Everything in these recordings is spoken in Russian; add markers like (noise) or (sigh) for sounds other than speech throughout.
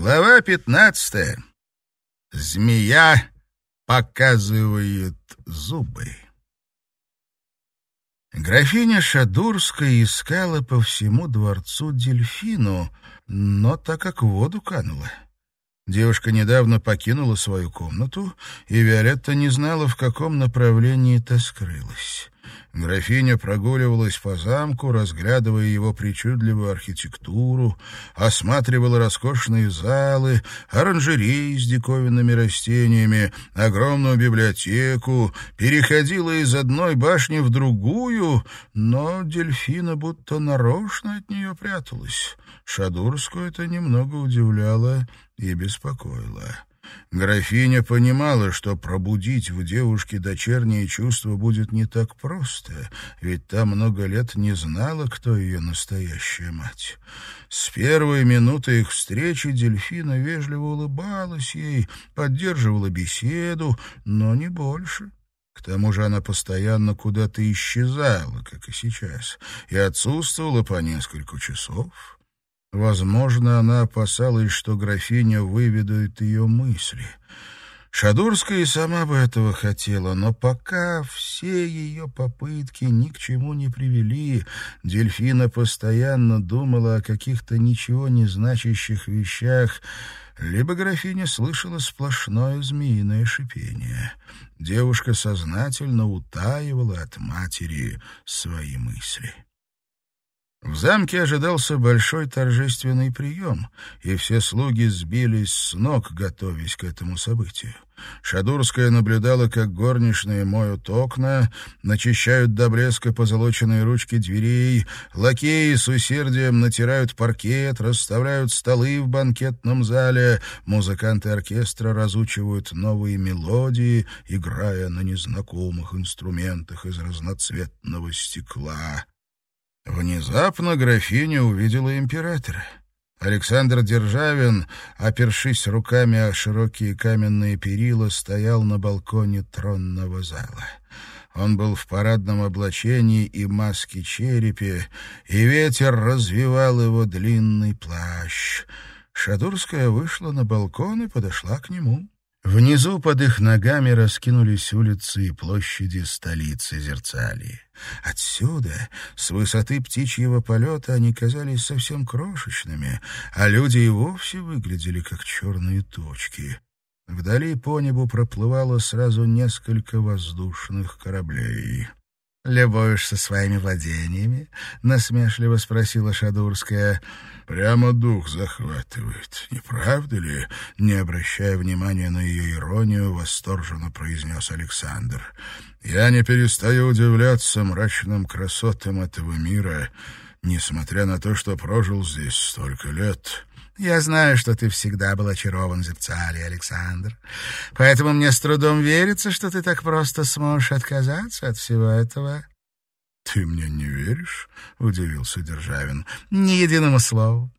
Глава пятнадцатая. Змея показывает зубы. Графиня Шадурская искала по всему дворцу дельфину, но так как в воду канула. Девушка недавно покинула свою комнату, и Виолетта не знала, в каком направлении та скрылась. Графиня прогуливалась по замку, разглядывая его причудливую архитектуру, осматривала роскошные залы, оранжереи с диковинными растениями, огромную библиотеку, переходила из одной башни в другую, но дельфина будто нарочно от нее пряталась. Шадурскую это немного удивляло и беспокоило. Графиня понимала, что пробудить в девушке дочерние чувства будет не так просто, ведь та много лет не знала, кто ее настоящая мать. С первой минуты их встречи Дельфина вежливо улыбалась ей, поддерживала беседу, но не больше. К тому же она постоянно куда-то исчезала, как и сейчас, и отсутствовала по несколько часов. Возможно, она опасалась, что графиня выведает ее мысли. Шадурская и сама бы этого хотела, но пока все ее попытки ни к чему не привели, Дельфина постоянно думала о каких-то ничего не значащих вещах, либо графиня слышала сплошное змеиное шипение. Девушка сознательно утаивала от матери свои мысли. В замке ожидался большой торжественный прием, и все слуги сбились с ног, готовясь к этому событию. Шадурская наблюдала, как горничные моют окна, начищают до блеска позолоченные ручки дверей, лакеи с усердием натирают паркет, расставляют столы в банкетном зале, музыканты оркестра разучивают новые мелодии, играя на незнакомых инструментах из разноцветного стекла. Внезапно графиня увидела императора. Александр Державин, опершись руками о широкие каменные перила, стоял на балконе тронного зала. Он был в парадном облачении и маске черепе, и ветер развивал его длинный плащ. Шадурская вышла на балкон и подошла к нему. Внизу под их ногами раскинулись улицы и площади столицы Зерцалии. Отсюда, с высоты птичьего полета, они казались совсем крошечными, а люди и вовсе выглядели как черные точки. Вдали по небу проплывало сразу несколько воздушных кораблей. «Любуешься своими владениями?» — насмешливо спросила Шадурская. «Прямо дух захватывает, не правда ли?» Не обращая внимания на ее иронию, восторженно произнес Александр. «Я не перестаю удивляться мрачным красотам этого мира, несмотря на то, что прожил здесь столько лет». Я знаю, что ты всегда был очарован зерцалей, Александр. Поэтому мне с трудом верится, что ты так просто сможешь отказаться от всего этого. — Ты мне не веришь? — удивился Державин. — Ни единому слову.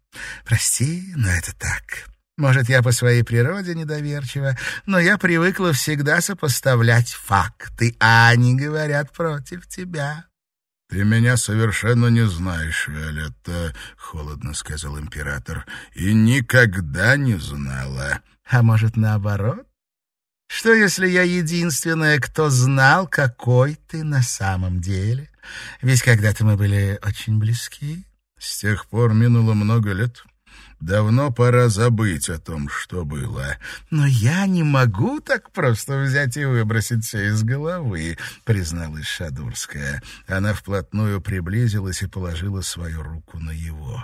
Прости, но это так. Может, я по своей природе недоверчива, но я привыкла всегда сопоставлять факты, а они говорят против тебя. «Ты меня совершенно не знаешь, Виолетта», — холодно сказал император, — «и никогда не знала». «А может, наоборот? Что, если я единственная, кто знал, какой ты на самом деле? Ведь когда-то мы были очень близки». «С тех пор минуло много лет», Давно пора забыть о том, что было. Но я не могу так просто взять и выбросить все из головы, призналась Шадурская. Она вплотную приблизилась и положила свою руку на его.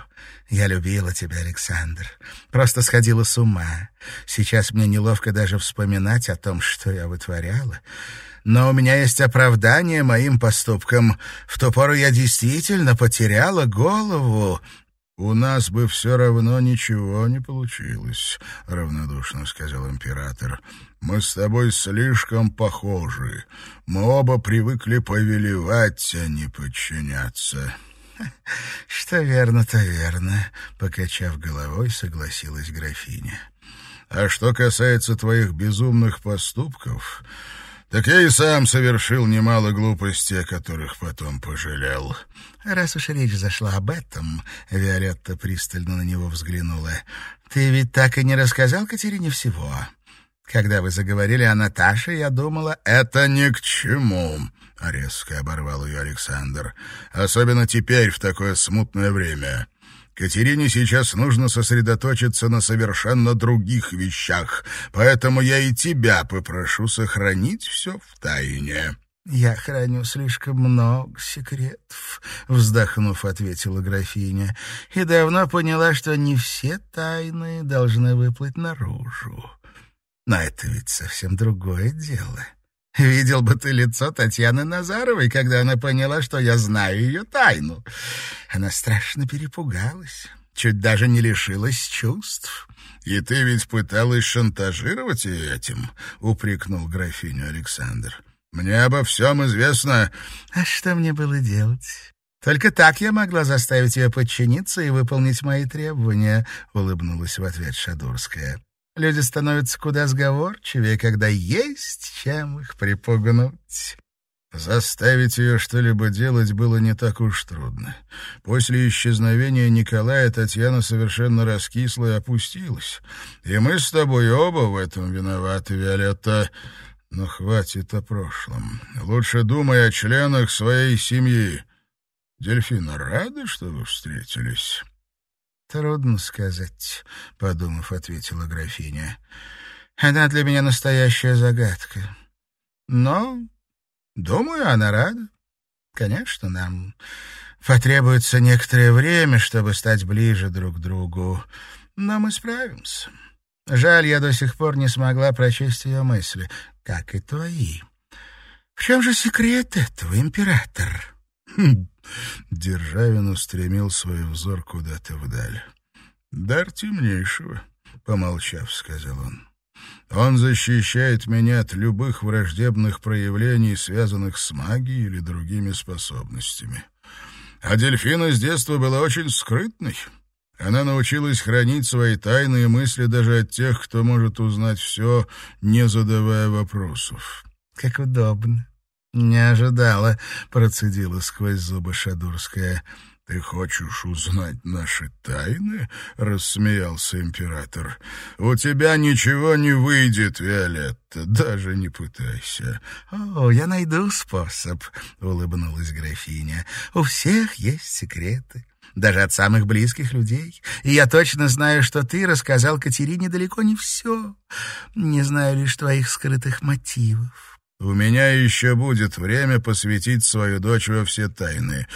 Я любила тебя, Александр. Просто сходила с ума. Сейчас мне неловко даже вспоминать о том, что я вытворяла. Но у меня есть оправдание моим поступкам. В ту пору я действительно потеряла голову. «У нас бы все равно ничего не получилось», — равнодушно сказал император. «Мы с тобой слишком похожи. Мы оба привыкли повелевать, а не подчиняться». (laughs) «Что верно, то верно», — покачав головой, согласилась графиня. «А что касается твоих безумных поступков, Так я и сам совершил немало глупостей, о которых потом пожалел. Раз уж речь зашла об этом, Виолетта пристально на него взглянула. Ты ведь так и не рассказал Катерине всего. Когда вы заговорили о Наташе, я думала, это ни к чему, резко оборвал ее Александр. Особенно теперь, в такое смутное время. Катерине сейчас нужно сосредоточиться на совершенно других вещах, поэтому я и тебя попрошу сохранить все в тайне». «Я храню слишком много секретов», — вздохнув, ответила графиня, «и давно поняла, что не все тайны должны выплыть наружу. Но это ведь совсем другое дело. Видел бы ты лицо Татьяны Назаровой, когда она поняла, что я знаю ее тайну. Она страшно перепугалась, чуть даже не лишилась чувств. «И ты ведь пыталась шантажировать ее этим?» — упрекнул графиню Александр. «Мне обо всем известно». «А что мне было делать?» «Только так я могла заставить ее подчиниться и выполнить мои требования», — улыбнулась в ответ Шадурская. Люди становятся куда сговорчивее, когда есть чем их припугнуть. Заставить ее что-либо делать было не так уж трудно. После исчезновения Николая Татьяна совершенно раскисла и опустилась. И мы с тобой оба в этом виноваты, Виолетта. Но хватит о прошлом. Лучше думай о членах своей семьи. Дельфина рада, что вы встретились?» «Трудно сказать», — подумав, ответила графиня. «Она для меня настоящая загадка. Но, думаю, она рада. Конечно, нам потребуется некоторое время, чтобы стать ближе друг к другу, но мы справимся. Жаль, я до сих пор не смогла прочесть ее мысли, как и твои. В чем же секрет этого, император?» Державин устремил свой взор куда-то вдаль. «Дар темнейшего», — помолчав, сказал он. «Он защищает меня от любых враждебных проявлений, связанных с магией или другими способностями. А дельфина с детства была очень скрытной». Она научилась хранить свои тайные мысли даже от тех, кто может узнать все, не задавая вопросов. «Как удобно», «Не ожидала», — процедила сквозь зубы Шадурская. «Ты хочешь узнать наши тайны?» — рассмеялся император. «У тебя ничего не выйдет, Виолетта, даже не пытайся». «О, я найду способ», — улыбнулась графиня. «У всех есть секреты, даже от самых близких людей. И я точно знаю, что ты рассказал Катерине далеко не все. Не знаю лишь твоих скрытых мотивов». У меня еще будет время посвятить свою дочь во все тайны.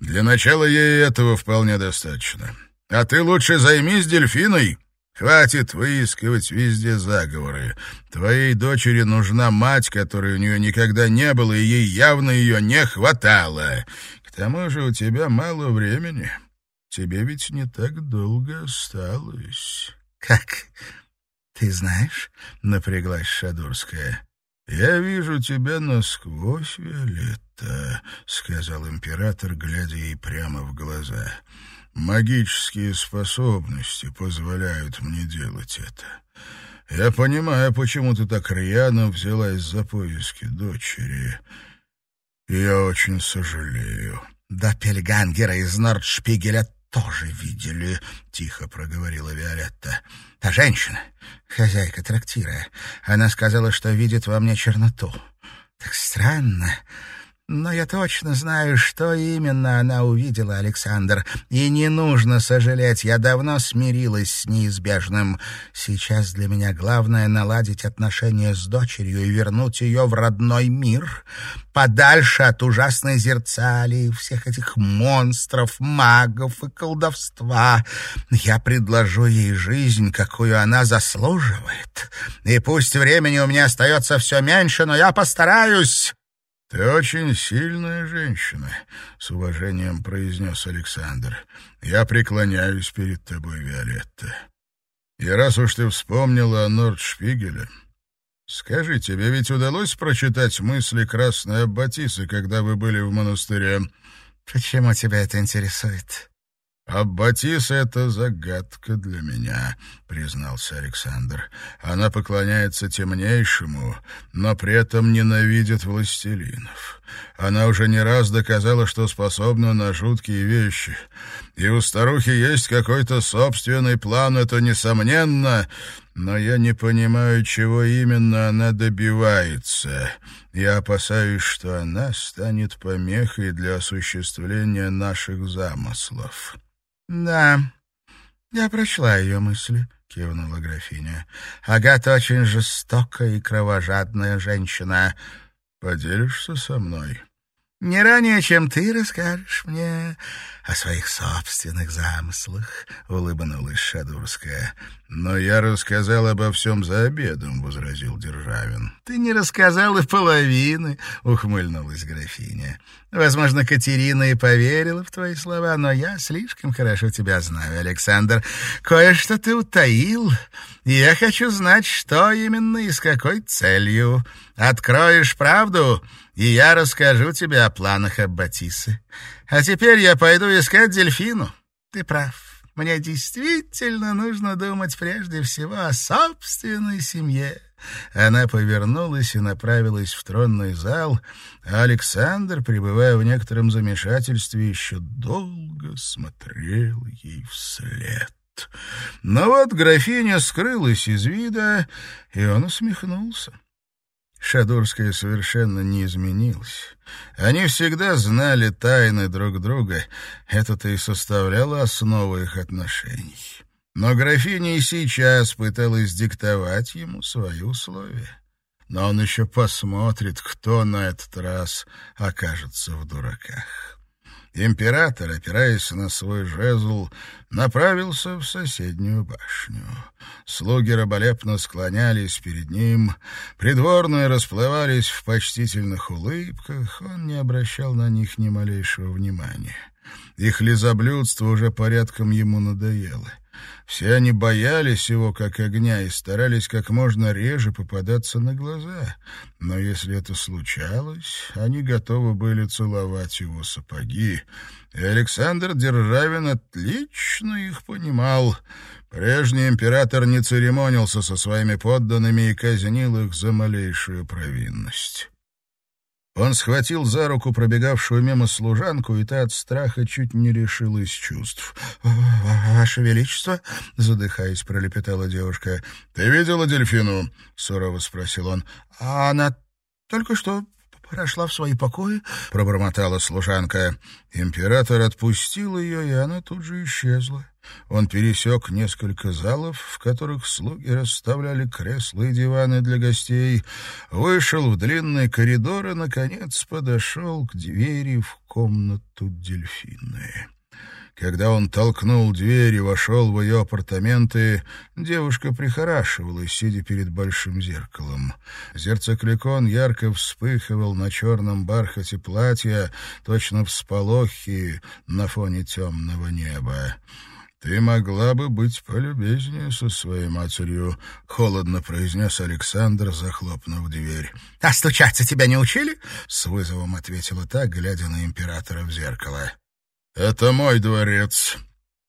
Для начала ей этого вполне достаточно. А ты лучше займись дельфиной. Хватит выискивать везде заговоры. Твоей дочери нужна мать, которой у нее никогда не было, и ей явно ее не хватало. К тому же у тебя мало времени. Тебе ведь не так долго осталось. — Как? Ты знаешь? — напряглась Шадурская. «Я вижу тебя насквозь, Виолетта», — сказал император, глядя ей прямо в глаза. «Магические способности позволяют мне делать это. Я понимаю, почему ты так рьяно взялась за поиски дочери. я очень сожалею». «Доппельгангера из Нордшпигеля тоже видели», — тихо проговорила Виолетта. «Та женщина, хозяйка трактира, она сказала, что видит во мне черноту. Так странно. Но я точно знаю, что именно она увидела, Александр. И не нужно сожалеть, я давно смирилась с неизбежным. Сейчас для меня главное наладить отношения с дочерью и вернуть ее в родной мир, подальше от ужасной зерцали, всех этих монстров, магов и колдовства. Я предложу ей жизнь, какую она заслуживает. И пусть времени у меня остается все меньше, но я постараюсь... «Ты очень сильная женщина», — с уважением произнес Александр. «Я преклоняюсь перед тобой, Виолетта. И раз уж ты вспомнила о Нордшпигеле, скажи, тебе ведь удалось прочитать мысли Красной Аббатисы, когда вы были в монастыре?» «Почему тебя это интересует?» «А Батис — это загадка для меня», — признался Александр. «Она поклоняется темнейшему, но при этом ненавидит властелинов. Она уже не раз доказала, что способна на жуткие вещи. И у старухи есть какой-то собственный план, это несомненно, но я не понимаю, чего именно она добивается. Я опасаюсь, что она станет помехой для осуществления наших замыслов». «Да, я прочла ее мысли», — кивнула графиня. «Агата очень жестокая и кровожадная женщина. Поделишься со мной?» Не ранее, чем ты расскажешь мне о своих собственных замыслах, — улыбнулась Шадурская. — Но я рассказал обо всем за обедом, — возразил Державин. — Ты не рассказал и половины, — ухмыльнулась графиня. — Возможно, Катерина и поверила в твои слова, но я слишком хорошо тебя знаю, Александр. Кое-что ты утаил, и я хочу знать, что именно и с какой целью. Откроешь правду — и я расскажу тебе о планах Аббатисы. А теперь я пойду искать дельфину. Ты прав. Мне действительно нужно думать прежде всего о собственной семье». Она повернулась и направилась в тронный зал, а Александр, пребывая в некотором замешательстве, еще долго смотрел ей вслед. Но вот графиня скрылась из вида, и он усмехнулся. Шадурская совершенно не изменилась. Они всегда знали тайны друг друга. Это-то и составляло основу их отношений. Но графиня и сейчас пыталась диктовать ему свои условия. Но он еще посмотрит, кто на этот раз окажется в дураках. Император, опираясь на свой жезл, направился в соседнюю башню. Слуги раболепно склонялись перед ним, придворные расплывались в почтительных улыбках, он не обращал на них ни малейшего внимания. Их лизоблюдство уже порядком ему надоело — все они боялись его как огня и старались как можно реже попадаться на глаза. Но если это случалось, они готовы были целовать его сапоги. И Александр Державин отлично их понимал. Прежний император не церемонился со своими подданными и казнил их за малейшую провинность. Он схватил за руку пробегавшую мимо служанку, и та от страха чуть не лишилась чувств. «Ваше Величество!» — задыхаясь, пролепетала девушка. «Ты видела дельфину?» — сурово спросил он. «А она только что прошла в свои покои», — пробормотала служанка. Император отпустил ее, и она тут же исчезла. Он пересек несколько залов, в которых слуги расставляли кресла и диваны для гостей, вышел в длинный коридор и, наконец, подошел к двери в комнату дельфины. Когда он толкнул дверь и вошел в ее апартаменты, девушка прихорашивалась, сидя перед большим зеркалом. Зерцекликон ярко вспыхивал на черном бархате платья, точно всполохи на фоне темного неба. «Ты могла бы быть полюбезнее со своей матерью», — холодно произнес Александр, захлопнув дверь. «А стучаться тебя не учили?» — с вызовом ответила та, глядя на императора в зеркало. «Это мой дворец,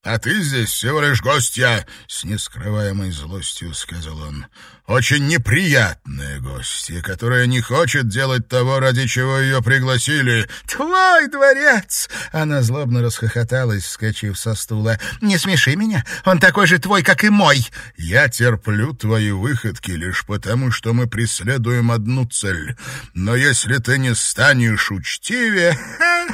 «А ты здесь всего лишь гостья!» — с нескрываемой злостью сказал он. «Очень неприятная гостья, которая не хочет делать того, ради чего ее пригласили». «Твой дворец!» — она злобно расхохоталась, вскочив со стула. «Не смеши меня, он такой же твой, как и мой!» «Я терплю твои выходки лишь потому, что мы преследуем одну цель. Но если ты не станешь учтивее...»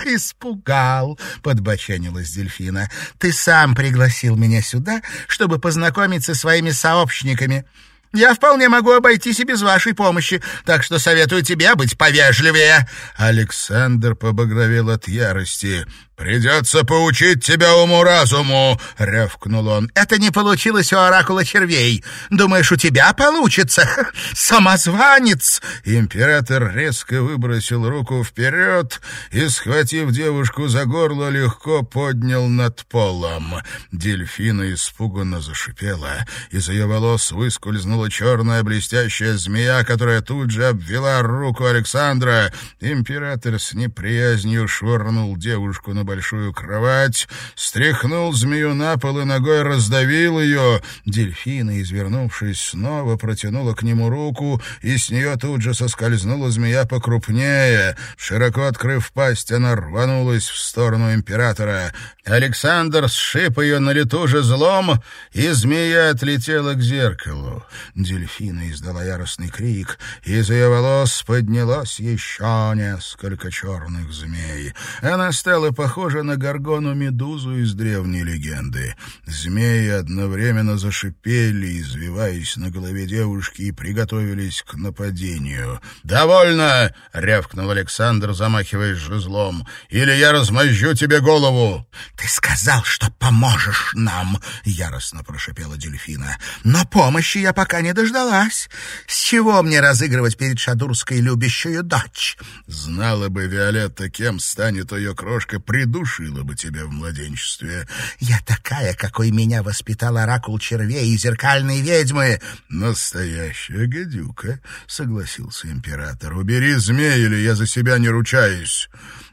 «Испугал!» — подбоченилась дельфина. «Ты сам пригласил меня сюда, чтобы познакомиться со своими сообщниками. Я вполне могу обойтись и без вашей помощи, так что советую тебе быть повежливее». Александр побагровел от ярости. «Придется поучить тебя уму-разуму!» — рявкнул он. «Это не получилось у оракула червей. Думаешь, у тебя получится? Самозванец!» Император резко выбросил руку вперед и, схватив девушку за горло, легко поднял над полом. Дельфина испуганно зашипела. Из ее волос выскользнула черная блестящая змея, которая тут же обвела руку Александра. Император с неприязнью швырнул девушку на большую кровать, стряхнул змею на пол и ногой раздавил ее. Дельфина, извернувшись, снова протянула к нему руку, и с нее тут же соскользнула змея покрупнее. Широко открыв пасть, она рванулась в сторону императора. Александр сшиб ее на лету же злом, и змея отлетела к зеркалу. Дельфина издала яростный крик, из ее волос поднялось еще несколько черных змей. Она стала похожа на горгону-медузу из древней легенды. Змеи одновременно зашипели, извиваясь на голове девушки, и приготовились к нападению. «Довольно!» — рявкнул Александр, замахиваясь жезлом. «Или я размозжу тебе голову!» «Ты сказал, что поможешь нам!» — яростно прошипела дельфина. «Но помощи я пока не дождалась. С чего мне разыгрывать перед Шадурской любящую дочь?» «Знала бы Виолетта, кем станет ее крошка, придушила бы тебя в младенчестве». «Я такая, какой меня воспитал оракул червей и зеркальные ведьмы!» «Настоящая гадюка», — согласился император. «Убери змей, или я за себя не ручаюсь».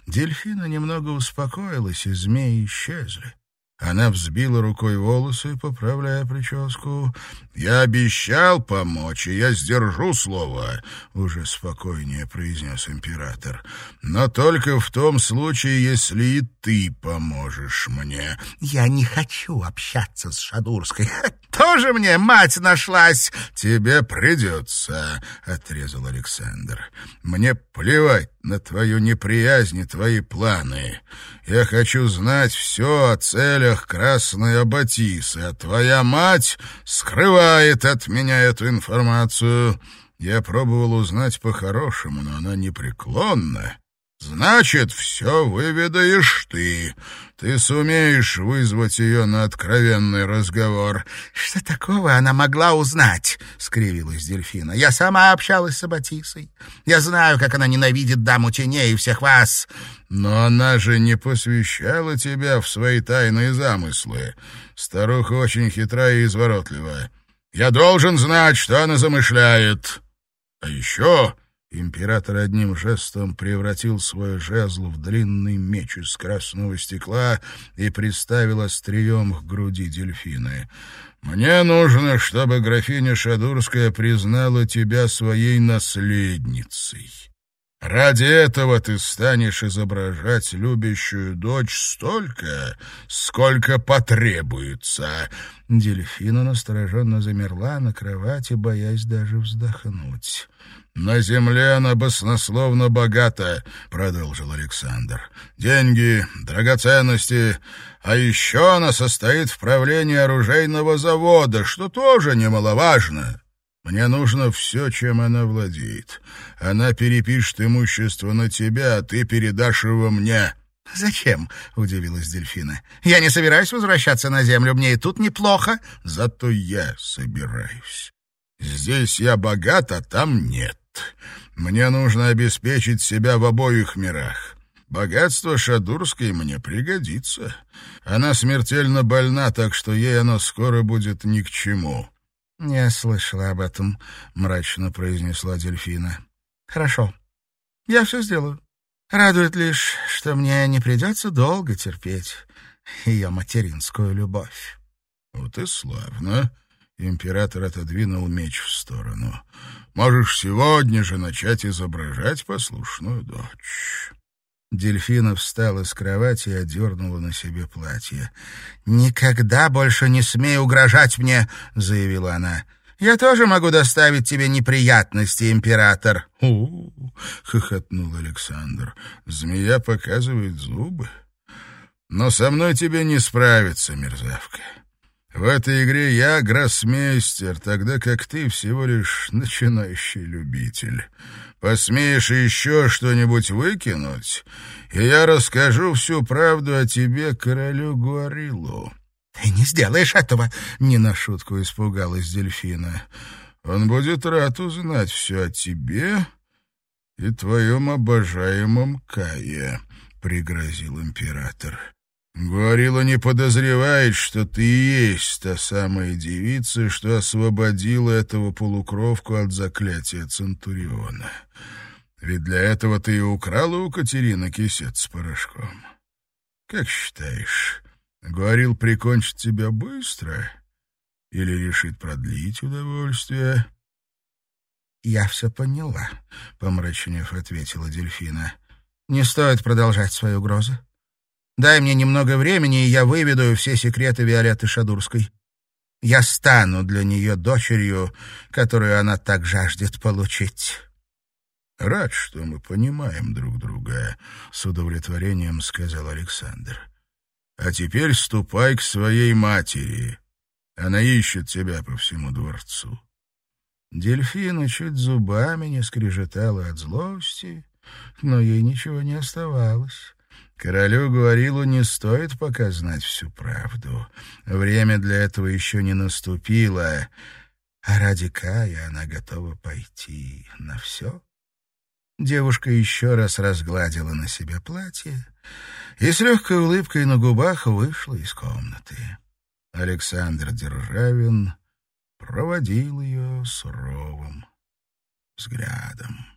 Дельфина немного успокоилась, и змеи исчезли. Она взбила рукой волосы, поправляя прическу. «Я обещал помочь, и я сдержу слово», — уже спокойнее произнес император. «Но только в том случае, если и ты поможешь мне». «Я не хочу общаться с Шадурской. (laughs) Тоже мне мать нашлась!» «Тебе придется», — отрезал Александр. «Мне плевать на твою неприязнь и твои планы. Я хочу знать все о целях Красной Аббатисы, а твоя мать скрывает от меня эту информацию. Я пробовал узнать по-хорошему, но она непреклонна. Значит, все выведаешь ты. Ты сумеешь вызвать ее на откровенный разговор. — Что такого она могла узнать? — скривилась дельфина. — Я сама общалась с Аббатисой. Я знаю, как она ненавидит даму теней и всех вас. Но она же не посвящала тебя в свои тайные замыслы. Старуха очень хитрая и изворотливая. Я должен знать, что она замышляет. А еще Император одним жестом превратил свой жезл в длинный меч из красного стекла и приставил острием к груди дельфины. «Мне нужно, чтобы графиня Шадурская признала тебя своей наследницей. Ради этого ты станешь изображать любящую дочь столько, сколько потребуется». Дельфина настороженно замерла на кровати, боясь даже вздохнуть. «На земле она баснословно богата», — продолжил Александр. «Деньги, драгоценности, а еще она состоит в правлении оружейного завода, что тоже немаловажно. Мне нужно все, чем она владеет. Она перепишет имущество на тебя, а ты передашь его мне». «Зачем?» — удивилась дельфина. «Я не собираюсь возвращаться на землю, мне и тут неплохо». «Зато я собираюсь. Здесь я богат, а там нет. Мне нужно обеспечить себя в обоих мирах. Богатство Шадурской мне пригодится. Она смертельно больна, так что ей оно скоро будет ни к чему». «Я слышала об этом», — мрачно произнесла дельфина. «Хорошо. Я все сделаю. Радует лишь, что мне не придется долго терпеть ее материнскую любовь». «Вот и славно», Император отодвинул меч в сторону. «Можешь сегодня же начать изображать послушную дочь». Дельфина встала с кровати и одернула на себе платье. «Никогда больше не смей угрожать мне!» — заявила она. «Я тоже могу доставить тебе неприятности, император!» «У-у-у!» — хохотнул Александр. «Змея показывает зубы. Но со мной тебе не справиться, мерзавка. В этой игре я гроссмейстер, тогда как ты всего лишь начинающий любитель. Посмеешь еще что-нибудь выкинуть, и я расскажу всю правду о тебе королю Гуарилу». «Ты не сделаешь этого!» — не на шутку испугалась дельфина. «Он будет рад узнать все о тебе и твоем обожаемом Кае», — пригрозил император. Говорила, не подозревает, что ты и есть та самая девица, что освободила этого полукровку от заклятия Центуриона. Ведь для этого ты и украла у Катерины кисет с порошком. Как считаешь, говорил прикончить тебя быстро или решит продлить удовольствие?» «Я все поняла», — помрачнев ответила дельфина. «Не стоит продолжать свои угрозы. Дай мне немного времени, и я выведу все секреты Виолетты Шадурской. Я стану для нее дочерью, которую она так жаждет получить». «Рад, что мы понимаем друг друга», — с удовлетворением сказал Александр. «А теперь ступай к своей матери. Она ищет тебя по всему дворцу». Дельфина чуть зубами не скрежетала от злости, но ей ничего не оставалось. Королю Гуарилу не стоит пока знать всю правду. Время для этого еще не наступило, а ради Кая она готова пойти на все. Девушка еще раз разгладила на себе платье и с легкой улыбкой на губах вышла из комнаты. Александр Державин проводил ее суровым взглядом.